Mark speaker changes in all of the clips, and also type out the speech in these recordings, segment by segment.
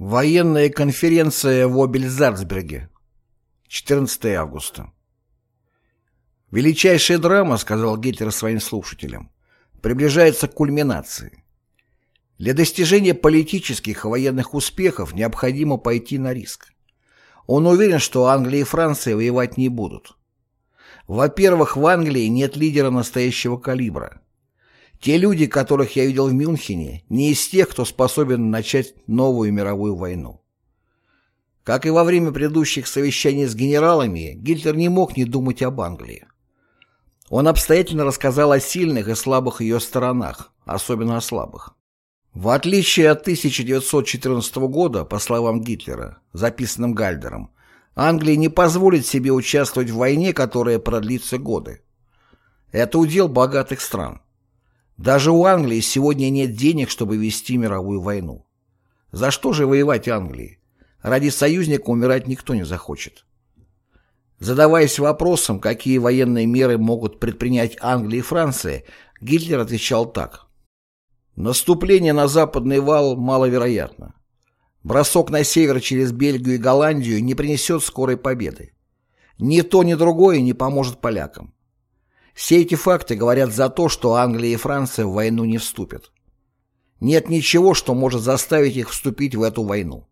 Speaker 1: Военная конференция в Обельзарцберге. 14 августа. «Величайшая драма, — сказал Гитлер своим слушателям, — приближается к кульминации. Для достижения политических и военных успехов необходимо пойти на риск. Он уверен, что Англия и Франция воевать не будут. Во-первых, в Англии нет лидера настоящего калибра. Те люди, которых я видел в Мюнхене, не из тех, кто способен начать новую мировую войну. Как и во время предыдущих совещаний с генералами, Гитлер не мог не думать об Англии. Он обстоятельно рассказал о сильных и слабых ее сторонах, особенно о слабых. В отличие от 1914 года, по словам Гитлера, записанным Гальдером, Англия не позволит себе участвовать в войне, которая продлится годы. Это удел богатых стран. Даже у Англии сегодня нет денег, чтобы вести мировую войну. За что же воевать Англии? Ради союзника умирать никто не захочет. Задаваясь вопросом, какие военные меры могут предпринять Англия и Франция, Гитлер отвечал так. Наступление на западный вал маловероятно. Бросок на север через Бельгию и Голландию не принесет скорой победы. Ни то, ни другое не поможет полякам. Все эти факты говорят за то, что Англия и Франция в войну не вступят. Нет ничего, что может заставить их вступить в эту войну.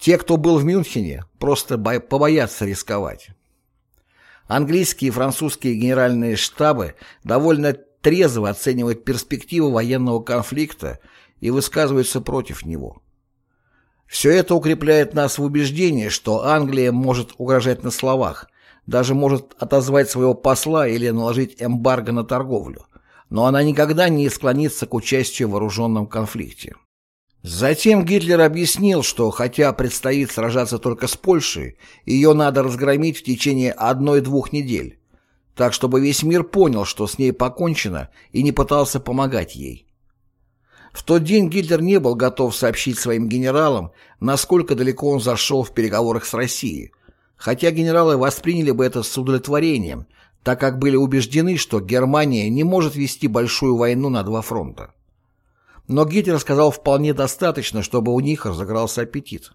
Speaker 1: Те, кто был в Мюнхене, просто побоятся рисковать. Английские и французские генеральные штабы довольно трезво оценивают перспективы военного конфликта и высказываются против него. Все это укрепляет нас в убеждении, что Англия может угрожать на словах, даже может отозвать своего посла или наложить эмбарго на торговлю, но она никогда не склонится к участию в вооруженном конфликте. Затем Гитлер объяснил, что хотя предстоит сражаться только с Польшей, ее надо разгромить в течение одной-двух недель, так чтобы весь мир понял, что с ней покончено, и не пытался помогать ей. В тот день Гитлер не был готов сообщить своим генералам, насколько далеко он зашел в переговорах с Россией, хотя генералы восприняли бы это с удовлетворением, так как были убеждены, что Германия не может вести большую войну на два фронта. Но Гитлер сказал вполне достаточно, чтобы у них разыгрался аппетит.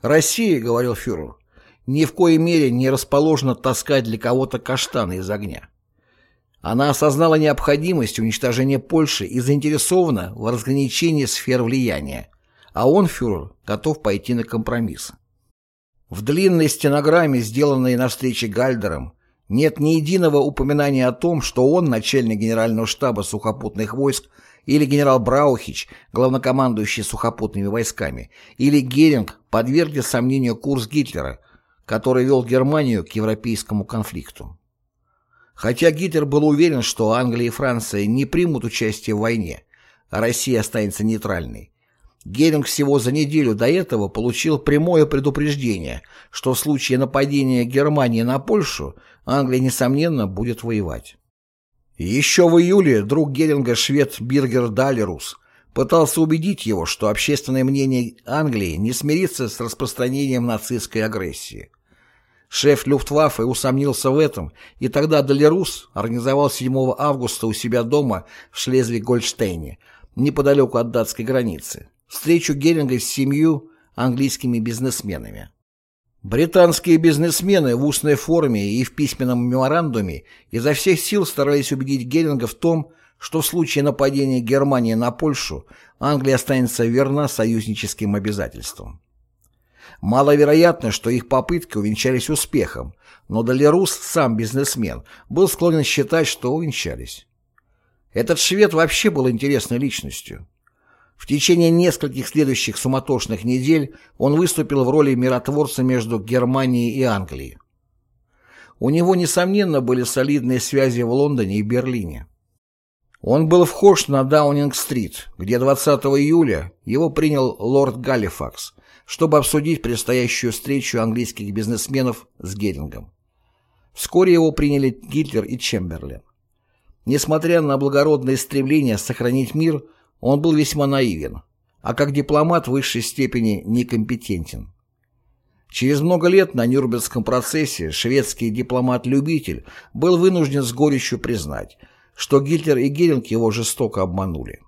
Speaker 1: «Россия, — говорил фюрер, — ни в коей мере не расположена таскать для кого-то каштаны из огня. Она осознала необходимость уничтожения Польши и заинтересована в разграничении сфер влияния, а он, фюрер, готов пойти на компромисс. В длинной стенограмме, сделанной на встрече Гальдером, нет ни единого упоминания о том, что он, начальник генерального штаба сухопутных войск, или генерал Браухич, главнокомандующий сухопутными войсками, или Геринг подвергли сомнению курс Гитлера, который вел Германию к европейскому конфликту. Хотя Гитлер был уверен, что Англия и Франция не примут участие в войне, а Россия останется нейтральной, Геринг всего за неделю до этого получил прямое предупреждение, что в случае нападения Германии на Польшу Англия, несомненно, будет воевать. Еще в июле друг Геринга швед Биргер Далерус пытался убедить его, что общественное мнение Англии не смирится с распространением нацистской агрессии. Шеф Люфтваффе усомнился в этом, и тогда Далерус организовал 7 августа у себя дома в Шлезвиг-Гольштейне, неподалеку от датской границы, встречу Геринга с семью английскими бизнесменами. Британские бизнесмены в устной форме и в письменном меморандуме изо всех сил старались убедить Геринга в том, что в случае нападения Германии на Польшу Англия останется верна союзническим обязательствам. Маловероятно, что их попытки увенчались успехом, но Долерус, сам бизнесмен, был склонен считать, что увенчались. Этот швед вообще был интересной личностью. В течение нескольких следующих суматошных недель он выступил в роли миротворца между Германией и Англией. У него, несомненно, были солидные связи в Лондоне и Берлине. Он был вхож на Даунинг-стрит, где 20 июля его принял лорд Галлифакс, чтобы обсудить предстоящую встречу английских бизнесменов с Герингом. Вскоре его приняли Гитлер и Чемберлен. Несмотря на благородное стремление сохранить мир, он был весьма наивен, а как дипломат в высшей степени некомпетентен. Через много лет на Нюрнбергском процессе шведский дипломат-любитель был вынужден с горечью признать, что Гитлер и Геринг его жестоко обманули.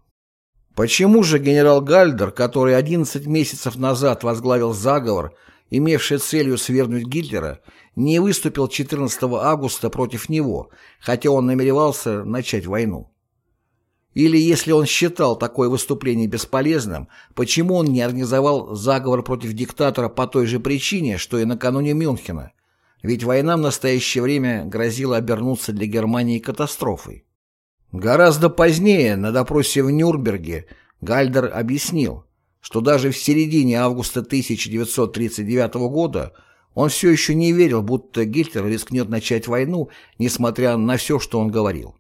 Speaker 1: Почему же генерал Гальдер, который 11 месяцев назад возглавил заговор, имевший целью свергнуть Гитлера, не выступил 14 августа против него, хотя он намеревался начать войну? Или если он считал такое выступление бесполезным, почему он не организовал заговор против диктатора по той же причине, что и накануне Мюнхена? Ведь война в настоящее время грозила обернуться для Германии катастрофой. Гораздо позднее, на допросе в Нюрнберге, Гальдер объяснил, что даже в середине августа 1939 года он все еще не верил, будто Гитлер рискнет начать войну, несмотря на все, что он говорил.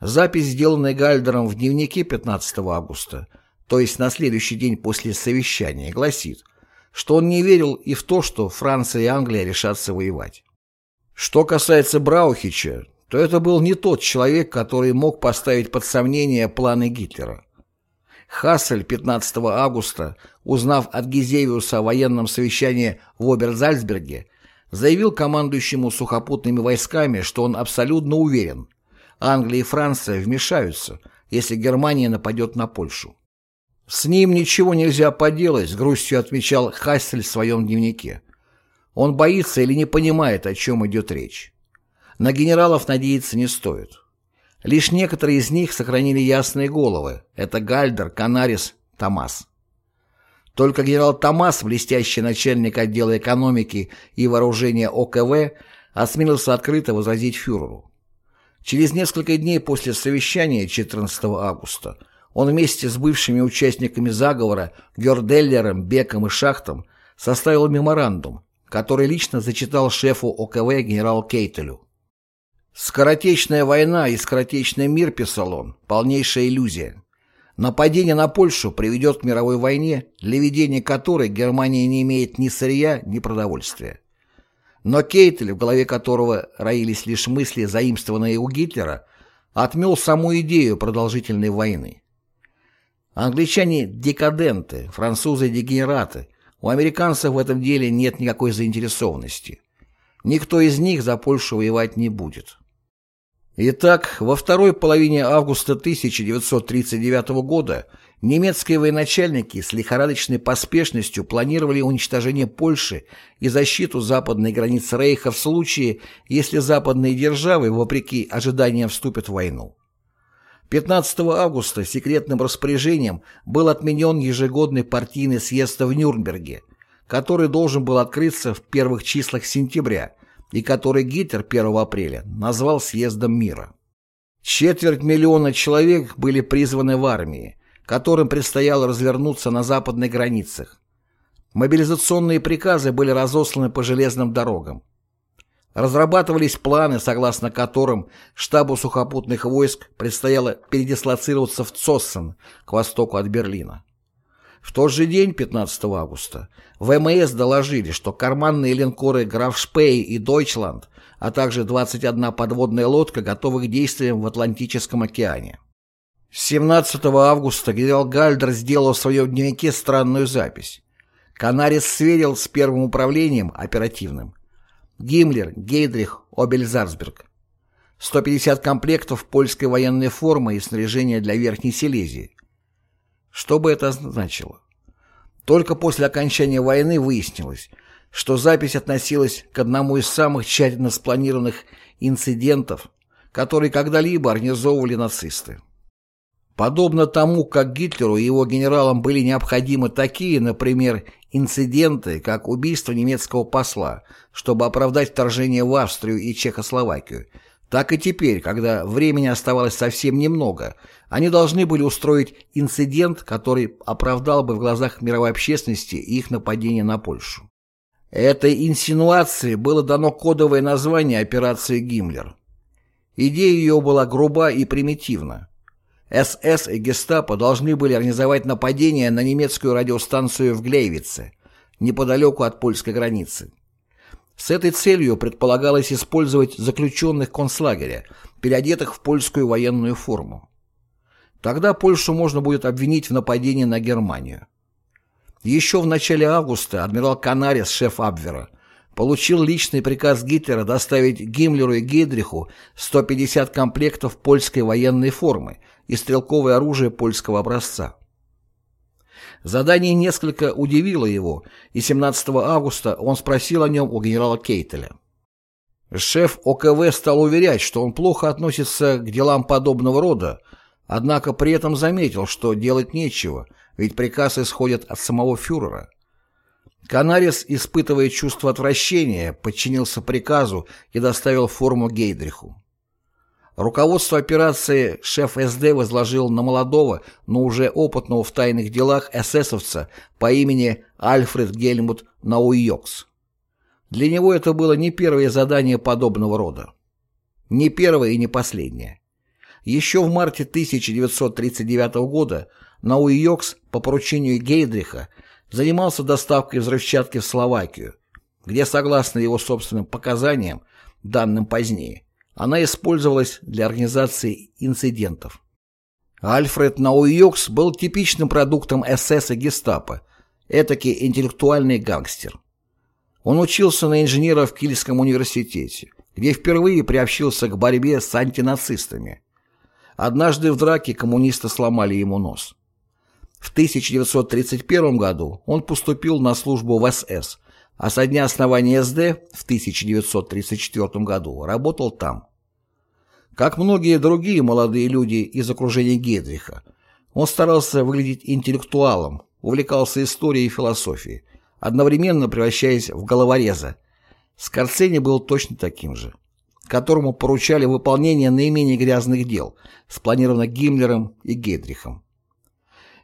Speaker 1: Запись, сделанная Гальдером в дневнике 15 августа, то есть на следующий день после совещания, гласит, что он не верил и в то, что Франция и Англия решатся воевать. Что касается Браухича, то это был не тот человек, который мог поставить под сомнение планы Гитлера. Хассель 15 августа, узнав от Гизевиуса о военном совещании в Оберзальцберге, заявил командующему сухопутными войсками, что он абсолютно уверен, Англия и Франция вмешаются, если Германия нападет на Польшу. С ним ничего нельзя поделать, с грустью отмечал Хассель в своем дневнике. Он боится или не понимает, о чем идет речь. На генералов надеяться не стоит. Лишь некоторые из них сохранили ясные головы. Это Гальдер, Канарис, Томас. Только генерал Томас, блестящий начальник отдела экономики и вооружения ОКВ, осмелился открыто возразить фюреру. Через несколько дней после совещания 14 августа он вместе с бывшими участниками заговора Герделлером, Беком и Шахтом составил меморандум, который лично зачитал шефу ОКВ генералу Кейтелю. «Скоротечная война и скоротечный мир», — писал он, — «полнейшая иллюзия. Нападение на Польшу приведет к мировой войне, для ведения которой Германия не имеет ни сырья, ни продовольствия». Но Кейтель, в голове которого роились лишь мысли, заимствованные у Гитлера, отмел саму идею продолжительной войны. Англичане – декаденты, французы – дегенераты. У американцев в этом деле нет никакой заинтересованности. Никто из них за Польшу воевать не будет. Итак, во второй половине августа 1939 года немецкие военачальники с лихорадочной поспешностью планировали уничтожение Польши и защиту западной границы Рейха в случае, если западные державы, вопреки ожиданиям, вступят в войну. 15 августа секретным распоряжением был отменен ежегодный партийный съезд в Нюрнберге, который должен был открыться в первых числах сентября и который Гитлер 1 апреля назвал съездом мира. Четверть миллиона человек были призваны в армии, которым предстояло развернуться на западных границах. Мобилизационные приказы были разосланы по железным дорогам. Разрабатывались планы, согласно которым штабу сухопутных войск предстояло передислоцироваться в Цоссен к востоку от Берлина. В тот же день, 15 августа, ВМС доложили, что карманные линкоры «Граф Шпей» и «Дойчланд», а также 21 подводная лодка готовы к действиям в Атлантическом океане. 17 августа генерал Гальдер сделал в своем дневнике странную запись. Канарис сверил с первым управлением оперативным. Гиммлер, Гейдрих, Обельзарцберг. 150 комплектов польской военной формы и снаряжения для Верхней Силезии. Что бы это значило? Только после окончания войны выяснилось, что запись относилась к одному из самых тщательно спланированных инцидентов, которые когда-либо организовывали нацисты. Подобно тому, как Гитлеру и его генералам были необходимы такие, например, инциденты, как убийство немецкого посла, чтобы оправдать вторжение в Австрию и Чехословакию, так и теперь, когда времени оставалось совсем немного, они должны были устроить инцидент, который оправдал бы в глазах мировой общественности их нападение на Польшу. Этой инсинуации было дано кодовое название операции «Гиммлер». Идея ее была груба и примитивна. СС и Гестапо должны были организовать нападение на немецкую радиостанцию в Глейвице, неподалеку от польской границы. С этой целью предполагалось использовать заключенных концлагеря, переодетых в польскую военную форму. Тогда Польшу можно будет обвинить в нападении на Германию. Еще в начале августа адмирал Канарис, шеф Абвера, получил личный приказ Гитлера доставить Гиммлеру и Гейдриху 150 комплектов польской военной формы и стрелковое оружие польского образца. Задание несколько удивило его, и 17 августа он спросил о нем у генерала Кейтеля. Шеф ОКВ стал уверять, что он плохо относится к делам подобного рода, однако при этом заметил, что делать нечего, ведь приказ исходит от самого фюрера. Канарис, испытывая чувство отвращения, подчинился приказу и доставил форму Гейдриху. Руководство операции шеф СД возложил на молодого, но уже опытного в тайных делах эсэсовца по имени Альфред Гельмут Науйокс. Для него это было не первое задание подобного рода. Не первое и не последнее. Еще в марте 1939 года Науйокс по поручению Гейдриха занимался доставкой взрывчатки в Словакию, где, согласно его собственным показаниям, данным позднее, она использовалась для организации инцидентов. Альфред Науйокс был типичным продуктом СС и гестапо, этакий интеллектуальный гангстер. Он учился на инженера в Кильском университете, где впервые приобщился к борьбе с антинацистами. Однажды в драке коммунисты сломали ему нос. В 1931 году он поступил на службу в СС, а со дня основания СД в 1934 году работал там. Как многие другие молодые люди из окружения Гедриха, он старался выглядеть интеллектуалом, увлекался историей и философией, одновременно превращаясь в головореза. Скорцени был точно таким же, которому поручали выполнение наименее грязных дел, спланированных Гиммлером и Гейдрихом.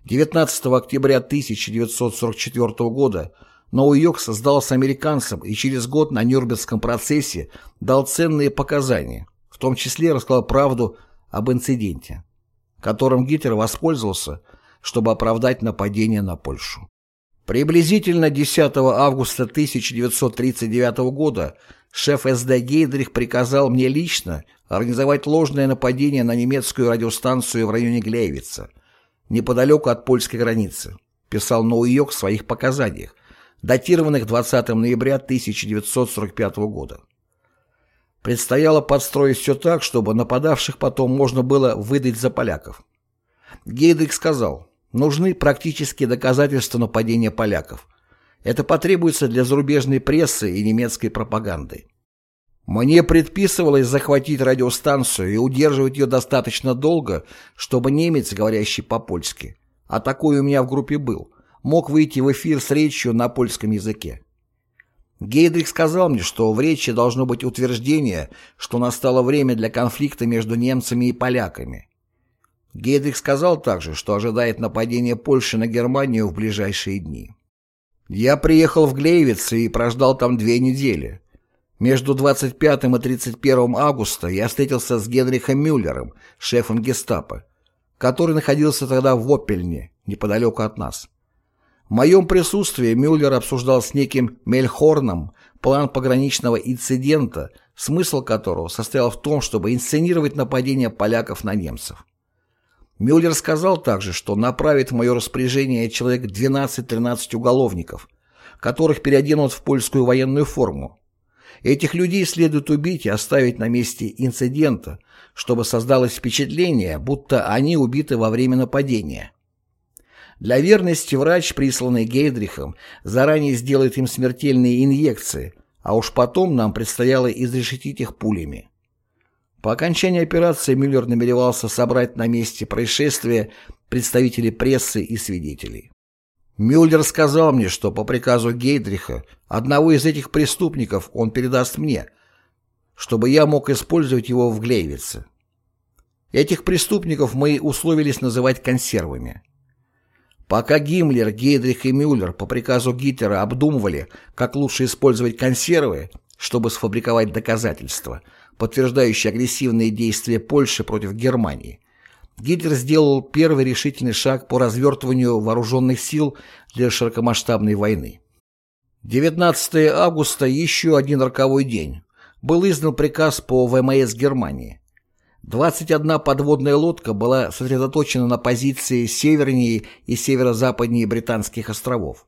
Speaker 1: 19 октября 1944 года Ноу-Йорк создался американцам и через год на Нюрнбергском процессе дал ценные показания, в том числе рассказал правду об инциденте, которым Гитлер воспользовался, чтобы оправдать нападение на Польшу. Приблизительно 10 августа 1939 года шеф СД Гейдрих приказал мне лично организовать ложное нападение на немецкую радиостанцию в районе Глейвица, неподалеку от польской границы, писал Ноуйок в своих показаниях, датированных 20 ноября 1945 года. Предстояло подстроить все так, чтобы нападавших потом можно было выдать за поляков. Гейдрик сказал, нужны практические доказательства нападения поляков. Это потребуется для зарубежной прессы и немецкой пропаганды. Мне предписывалось захватить радиостанцию и удерживать ее достаточно долго, чтобы немец, говорящий по-польски, а такой у меня в группе был, мог выйти в эфир с речью на польском языке. Гейдрих сказал мне, что в речи должно быть утверждение, что настало время для конфликта между немцами и поляками. Гейдрих сказал также, что ожидает нападения Польши на Германию в ближайшие дни. Я приехал в Глейвиц и прождал там две недели. Между 25 и 31 августа я встретился с Генрихом Мюллером, шефом гестапо, который находился тогда в Оппельне, неподалеку от нас. В моем присутствии Мюллер обсуждал с неким Мельхорном план пограничного инцидента, смысл которого состоял в том, чтобы инсценировать нападение поляков на немцев. Мюллер сказал также, что направит в мое распоряжение человек 12-13 уголовников, которых переоденут в польскую военную форму, Этих людей следует убить и оставить на месте инцидента, чтобы создалось впечатление, будто они убиты во время нападения. Для верности врач, присланный Гейдрихом, заранее сделает им смертельные инъекции, а уж потом нам предстояло изрешетить их пулями. По окончании операции Мюллер намеревался собрать на месте происшествия представителей прессы и свидетелей. Мюллер сказал мне, что по приказу Гейдриха одного из этих преступников он передаст мне, чтобы я мог использовать его в Глейвице. Этих преступников мы условились называть консервами. Пока Гиммлер, Гейдрих и Мюллер по приказу Гитлера обдумывали, как лучше использовать консервы, чтобы сфабриковать доказательства, подтверждающие агрессивные действия Польши против Германии, Гитлер сделал первый решительный шаг по развертыванию вооруженных сил для широкомасштабной войны. 19 августа, еще один роковой день, был издан приказ по ВМС Германии. 21 подводная лодка была сосредоточена на позиции севернее и северо-западнее британских островов.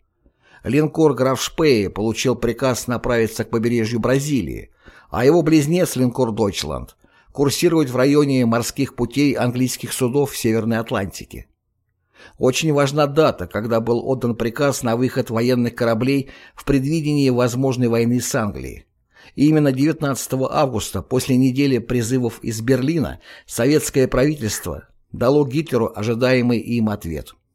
Speaker 1: Линкор «Граф Шпее» получил приказ направиться к побережью Бразилии, а его близнец линкор «Дойчланд» курсировать в районе морских путей английских судов в Северной Атлантике. Очень важна дата, когда был отдан приказ на выход военных кораблей в предвидении возможной войны с Англией. И именно 19 августа, после недели призывов из Берлина, советское правительство дало Гитлеру ожидаемый им ответ.